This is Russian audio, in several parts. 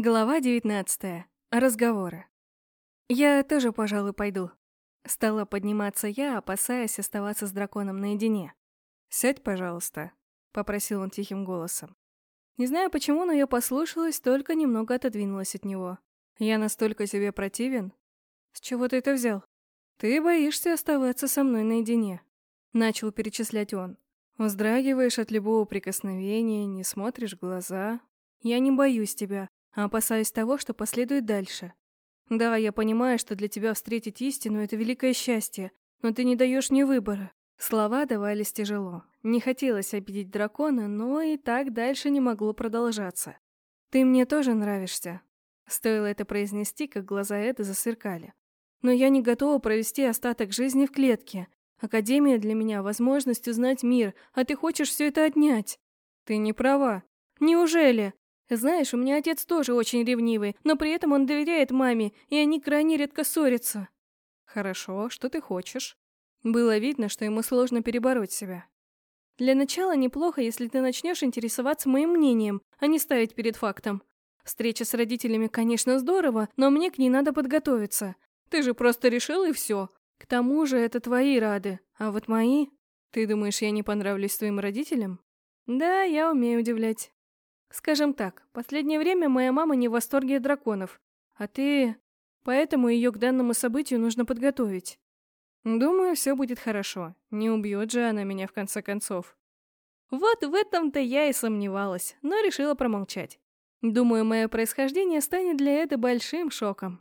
Глава 19. Разговоры. Я тоже, пожалуй, пойду. Стала подниматься я, опасаясь оставаться с драконом наедине. «Сядь, пожалуйста», — попросил он тихим голосом. Не знаю почему, но я послушалась, только немного отодвинулась от него. Я настолько тебе противен? С чего ты это взял? Ты боишься оставаться со мной наедине. Начал перечислять он. Вздрагиваешь от любого прикосновения, не смотришь в глаза. Я не боюсь тебя, опасаюсь того, что последует дальше. Да, я понимаю, что для тебя встретить истину – это великое счастье, но ты не даешь мне выбора. Слова давались тяжело. Не хотелось обидеть дракона, но и так дальше не могло продолжаться. Ты мне тоже нравишься. Стоило это произнести, как глаза Эды засверкали. Но я не готова провести остаток жизни в клетке. Академия для меня – возможность узнать мир, а ты хочешь все это отнять. Ты не права. Неужели? Знаешь, у меня отец тоже очень ревнивый, но при этом он доверяет маме, и они крайне редко ссорятся. Хорошо, что ты хочешь? Было видно, что ему сложно перебороть себя. Для начала неплохо, если ты начнешь интересоваться моим мнением, а не ставить перед фактом. Встреча с родителями, конечно, здорово, но мне к ней надо подготовиться. Ты же просто решил и все. К тому же это твои рады, а вот мои... Ты думаешь, я не понравлюсь твоим родителям? Да, я умею удивлять. Скажем так, последнее время моя мама не в восторге от драконов, а ты... Поэтому ее к данному событию нужно подготовить. Думаю, все будет хорошо. Не убьет же она меня в конце концов. Вот в этом-то я и сомневалась, но решила промолчать. Думаю, мое происхождение станет для Эды большим шоком.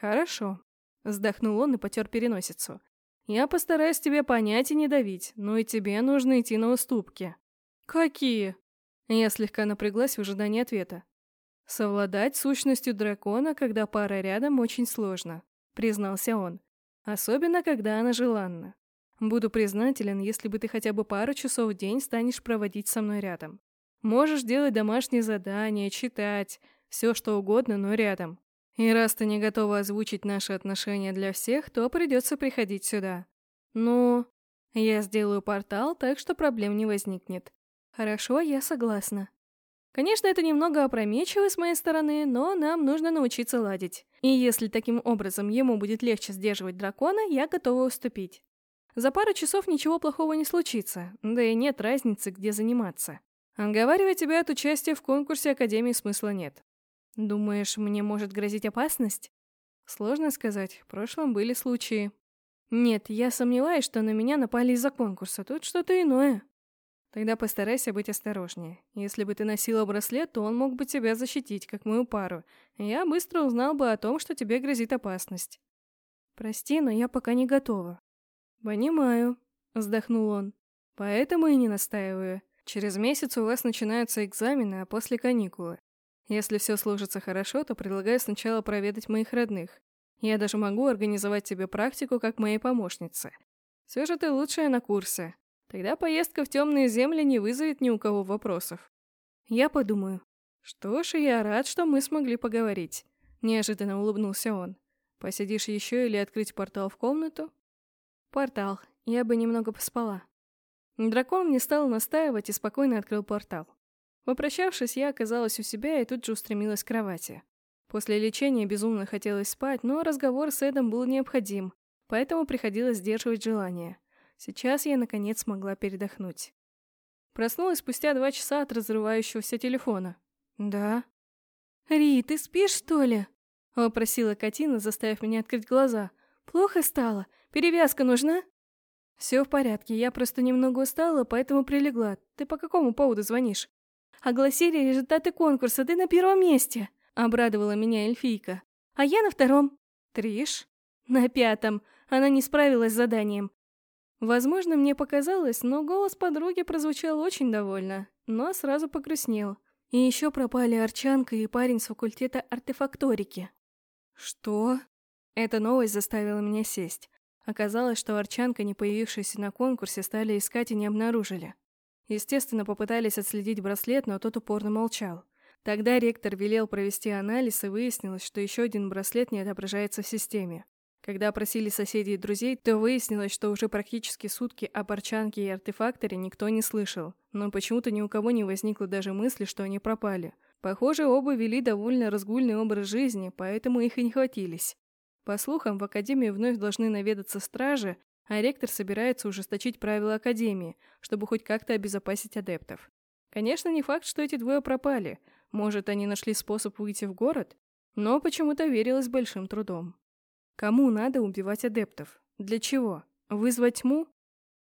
Хорошо. Вздохнул он и потер переносицу. Я постараюсь тебя понять и не давить, но и тебе нужно идти на уступки. Какие? Я слегка напряглась в ожидании ответа. «Совладать сущностью дракона, когда пара рядом, очень сложно», — признался он. «Особенно, когда она желанна. Буду признателен, если бы ты хотя бы пару часов в день станешь проводить со мной рядом. Можешь делать домашние задания, читать, все что угодно, но рядом. И раз ты не готова озвучить наши отношения для всех, то придется приходить сюда. Ну, я сделаю портал, так что проблем не возникнет. Хорошо, я согласна. Конечно, это немного опрометчиво с моей стороны, но нам нужно научиться ладить. И если таким образом ему будет легче сдерживать дракона, я готова уступить. За пару часов ничего плохого не случится, да и нет разницы, где заниматься. Отговаривать тебя от участия в конкурсе Академии смысла нет. Думаешь, мне может грозить опасность? Сложно сказать, в прошлом были случаи. Нет, я сомневаюсь, что на меня напали из-за конкурса, тут что-то иное. Тогда постарайся быть осторожнее. Если бы ты носила браслет, то он мог бы тебя защитить, как мою пару. Я быстро узнал бы о том, что тебе грозит опасность. Прости, но я пока не готова. Понимаю, вздохнул он. Поэтому и не настаиваю. Через месяц у вас начинаются экзамены, а после каникулы. Если все сложится хорошо, то предлагаю сначала проведать моих родных. Я даже могу организовать тебе практику как моей помощницы. Все же ты лучшая на курсе, Тогда поездка в темные земли не вызовет ни у кого вопросов. Я подумаю. Что ж, я рад, что мы смогли поговорить. Неожиданно улыбнулся он. Посидишь еще или открыть портал в комнату? Портал. Я бы немного поспала. Дракон не стал настаивать и спокойно открыл портал. Попрощавшись, я оказалась у себя и тут же устремилась к кровати. После лечения безумно хотелось спать, но разговор с Эдом был необходим, поэтому приходилось сдерживать желание. Сейчас я, наконец, смогла передохнуть. Проснулась спустя два часа от разрывающегося телефона. «Да». «Ри, ты спишь, что ли?» — вопросила Катина, заставив меня открыть глаза. «Плохо стало? Перевязка нужна?» «Все в порядке, я просто немного устала, поэтому прилегла. Ты по какому поводу звонишь?» «Огласили результаты конкурса, ты на первом месте!» — обрадовала меня эльфийка. «А я на втором». «Триш?» «На пятом. Она не справилась с заданием. Возможно, мне показалось, но голос подруги прозвучал очень довольно, но сразу погрустнел. И еще пропали Арчанка и парень с факультета артефакторики. Что? Эта новость заставила меня сесть. Оказалось, что Арчанка, не появившаяся на конкурсе, стали искать и не обнаружили. Естественно, попытались отследить браслет, но тот упорно молчал. Тогда ректор велел провести анализ, и выяснилось, что еще один браслет не отображается в системе. Когда опросили соседей и друзей, то выяснилось, что уже практически сутки о Парчанке и артефакторе никто не слышал, но почему-то ни у кого не возникло даже мысли, что они пропали. Похоже, оба вели довольно разгульный образ жизни, поэтому их и не хватились. По слухам, в Академии вновь должны наведаться стражи, а ректор собирается ужесточить правила Академии, чтобы хоть как-то обезопасить адептов. Конечно, не факт, что эти двое пропали. Может, они нашли способ выйти в город? Но почему-то верилось большим трудом. Кому надо убивать адептов? Для чего? Вызвать тьму?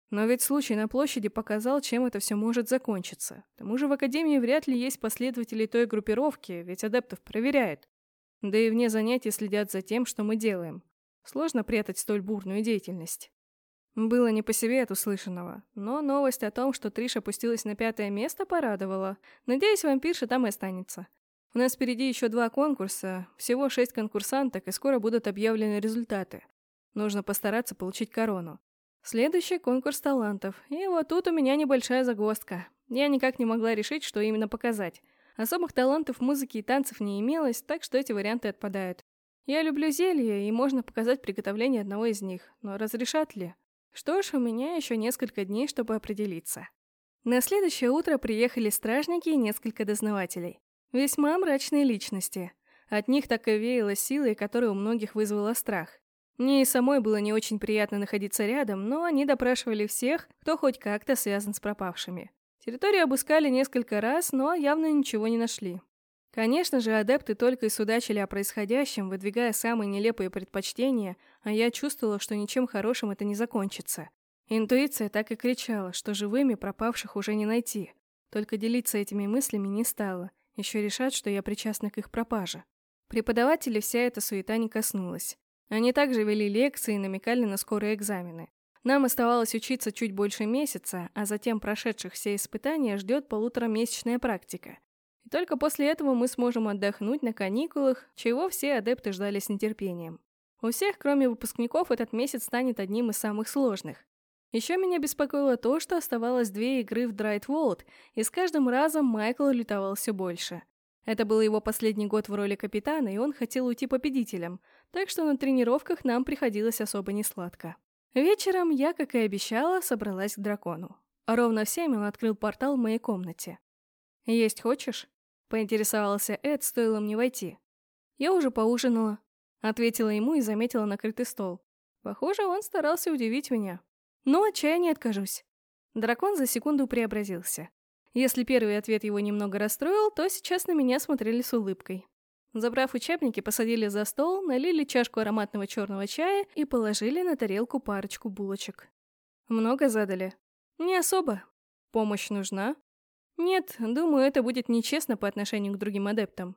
Но ведь случай на площади показал, чем это все может закончиться. К тому же в Академии вряд ли есть последователи той группировки, ведь адептов проверяют. Да и вне занятий следят за тем, что мы делаем. Сложно прятать столь бурную деятельность. Было не по себе от услышанного, но новость о том, что Триш опустилась на пятое место, порадовала. Надеюсь, вампирша там и останется. У нас впереди еще два конкурса, всего шесть конкурсанток, и скоро будут объявлены результаты. Нужно постараться получить корону. Следующий конкурс талантов. И вот тут у меня небольшая загвоздка. Я никак не могла решить, что именно показать. Особых талантов музыки и танцев не имелось, так что эти варианты отпадают. Я люблю зелья, и можно показать приготовление одного из них, но разрешат ли? Что ж, у меня еще несколько дней, чтобы определиться. На следующее утро приехали стражники и несколько дознавателей. Весьма мрачные личности. От них так и веяло силой, которая у многих вызвала страх. Мне и самой было не очень приятно находиться рядом, но они допрашивали всех, кто хоть как-то связан с пропавшими. Территорию обыскали несколько раз, но явно ничего не нашли. Конечно же, адепты только и судачили о происходящем, выдвигая самые нелепые предпочтения, а я чувствовала, что ничем хорошим это не закончится. Интуиция так и кричала, что живыми пропавших уже не найти. Только делиться этими мыслями не стала. Еще решат, что я причастна к их пропаже. Преподаватели вся эта суета не коснулась. Они также вели лекции и намекали на скорые экзамены. Нам оставалось учиться чуть больше месяца, а затем прошедших все испытания ждет полуторамесячная практика. И только после этого мы сможем отдохнуть на каникулах, чего все адепты ждали с нетерпением. У всех, кроме выпускников, этот месяц станет одним из самых сложных. Еще меня беспокоило то, что оставалось две игры в Драйт Волт, и с каждым разом Майкл лютовал все больше. Это был его последний год в роли капитана, и он хотел уйти победителем, так что на тренировках нам приходилось особо несладко. Вечером я, как и обещала, собралась к дракону. Ровно в семь он открыл портал в моей комнате. «Есть хочешь?» — поинтересовался Эд, стоило мне войти. «Я уже поужинала», — ответила ему и заметила накрытый стол. Похоже, он старался удивить меня. Но от чая не откажусь. Дракон за секунду преобразился. Если первый ответ его немного расстроил, то сейчас на меня смотрели с улыбкой. Забрав учебники, посадили за стол, налили чашку ароматного черного чая и положили на тарелку парочку булочек. Много задали? Не особо. Помощь нужна? Нет, думаю, это будет нечестно по отношению к другим адептам.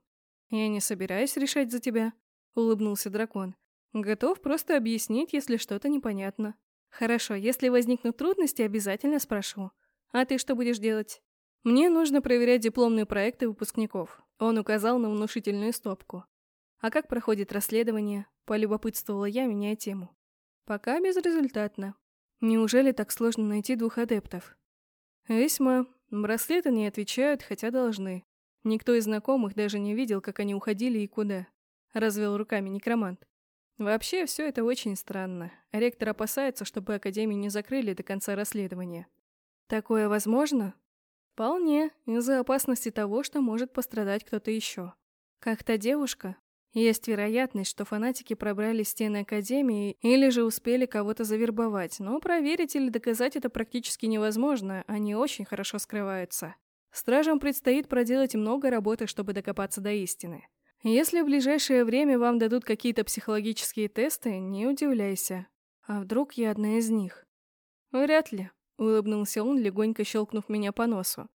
Я не собираюсь решать за тебя, улыбнулся дракон. Готов просто объяснить, если что-то непонятно. Хорошо, если возникнут трудности, обязательно спрошу. А ты что будешь делать? Мне нужно проверять дипломные проекты выпускников. Он указал на внушительную стопку. А как проходит расследование? Полюбопытствовала я, меняя тему. Пока безрезультатно. Неужели так сложно найти двух адептов? Весьма. Браслеты не отвечают, хотя должны. Никто из знакомых даже не видел, как они уходили и куда. Развел руками некромант. Вообще, все это очень странно. Ректор опасается, чтобы Академию не закрыли до конца расследования. Такое возможно? Вполне, из-за опасности того, что может пострадать кто-то еще. Как та девушка. Есть вероятность, что фанатики пробрали стены Академии или же успели кого-то завербовать, но проверить или доказать это практически невозможно, они очень хорошо скрываются. Стражам предстоит проделать много работы, чтобы докопаться до истины. Если в ближайшее время вам дадут какие-то психологические тесты, не удивляйся. А вдруг я одна из них? Вряд ли. Улыбнулся он, легонько щелкнув меня по носу.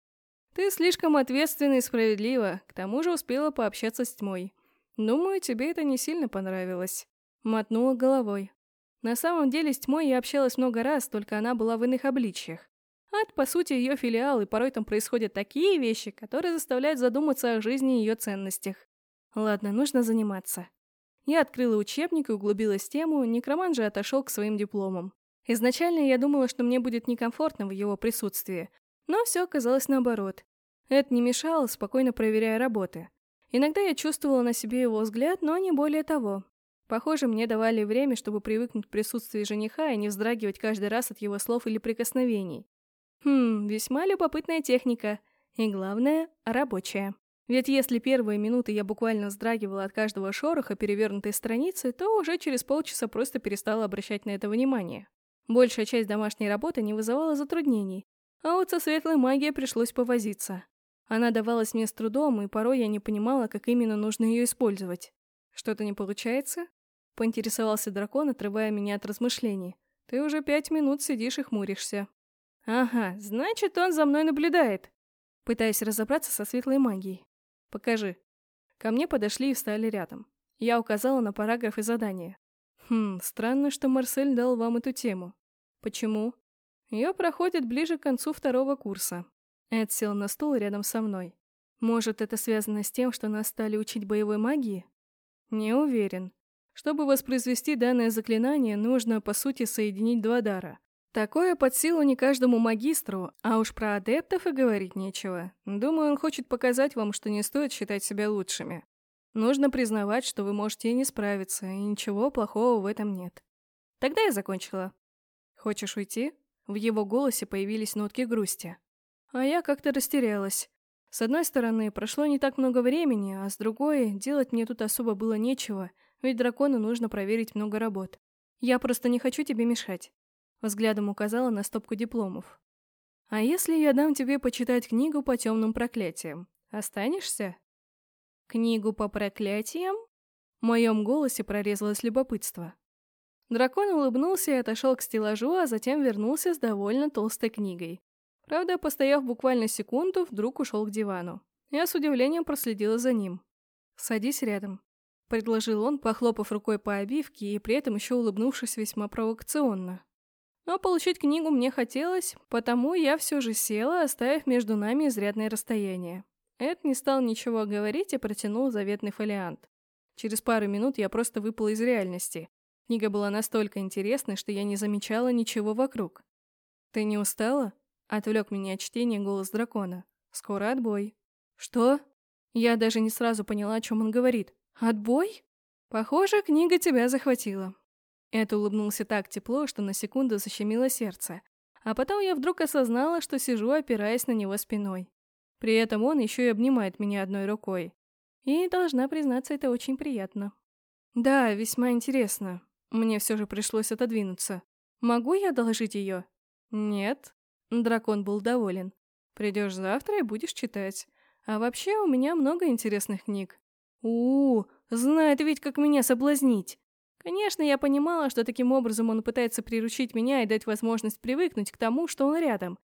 «Ты слишком ответственна и справедлива, к тому же успела пообщаться с тьмой. Думаю, тебе это не сильно понравилось». Мотнула головой. На самом деле с тьмой я общалась много раз, только она была в иных обличьях. Ад, по сути, ее филиал, и порой там происходят такие вещи, которые заставляют задуматься о жизни и ее ценностях. Ладно, нужно заниматься. Я открыла учебник и углубилась в тему, некроман же отошел к своим дипломам. Изначально я думала, что мне будет некомфортно в его присутствии, но все оказалось наоборот. Это не мешало, спокойно проверяя работы. Иногда я чувствовала на себе его взгляд, но не более того. Похоже, мне давали время, чтобы привыкнуть к присутствию жениха и не вздрагивать каждый раз от его слов или прикосновений. Хм, весьма любопытная техника. И главное, рабочая. Ведь если первые минуты я буквально вздрагивала от каждого шороха перевернутой страницы, то уже через полчаса просто перестала обращать на это внимание. Большая часть домашней работы не вызывала затруднений, а вот со светлой магией пришлось повозиться. Она давалась мне с трудом, и порой я не понимала, как именно нужно ее использовать. «Что-то не получается?» — поинтересовался дракон, отрывая меня от размышлений. «Ты уже пять минут сидишь и хмуришься». «Ага, значит, он за мной наблюдает!» Пытаясь разобраться со светлой магией. «Покажи». Ко мне подошли и встали рядом. Я указала на параграфы задания. «Хм, странно, что Марсель дал вам эту тему. Почему?» Ее проходит ближе к концу второго курса. Эд сел на стул рядом со мной. Может, это связано с тем, что нас стали учить боевой магии? Не уверен. Чтобы воспроизвести данное заклинание, нужно, по сути, соединить два дара. Такое под силу не каждому магистру, а уж про адептов и говорить нечего. Думаю, он хочет показать вам, что не стоит считать себя лучшими. Нужно признавать, что вы можете и не справиться, и ничего плохого в этом нет. Тогда я закончила. Хочешь уйти? В его голосе появились нотки грусти. А я как-то растерялась. С одной стороны, прошло не так много времени, а с другой, делать мне тут особо было нечего, ведь дракону нужно проверить много работ. Я просто не хочу тебе мешать. Взглядом указала на стопку дипломов. «А если я дам тебе почитать книгу по темным проклятиям? Останешься?» «Книгу по проклятиям?» В моем голосе прорезалось любопытство. Дракон улыбнулся и отошел к стеллажу, а затем вернулся с довольно толстой книгой. Правда, постояв буквально секунду, вдруг ушел к дивану. Я с удивлением проследила за ним. «Садись рядом», — предложил он, похлопав рукой по обивке и при этом еще улыбнувшись весьма провокационно. Но получить книгу мне хотелось, потому я все же села, оставив между нами изрядное расстояние. Эд не стал ничего говорить и протянул заветный фолиант. Через пару минут я просто выпала из реальности. Книга была настолько интересной, что я не замечала ничего вокруг. «Ты не устала?» — отвлек меня от чтения голос дракона. «Скоро отбой». «Что?» Я даже не сразу поняла, о чем он говорит. «Отбой?» «Похоже, книга тебя захватила», Эд улыбнулся так тепло, что на секунду защемило сердце. А потом я вдруг осознала, что сижу, опираясь на него спиной. При этом он еще и обнимает меня одной рукой. И, должна признаться, это очень приятно. Да, весьма интересно. Мне все же пришлось отодвинуться. Могу я доложить ее? Нет. Дракон был доволен. Придешь завтра и будешь читать. А вообще у меня много интересных книг. у, -у знает ведь, как меня соблазнить. Конечно, я понимала, что таким образом он пытается приручить меня и дать возможность привыкнуть к тому, что он рядом.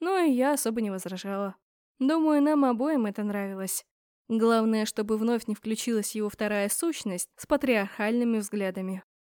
Но и я особо не возражала. Думаю, нам обоим это нравилось. Главное, чтобы вновь не включилась его вторая сущность с патриархальными взглядами.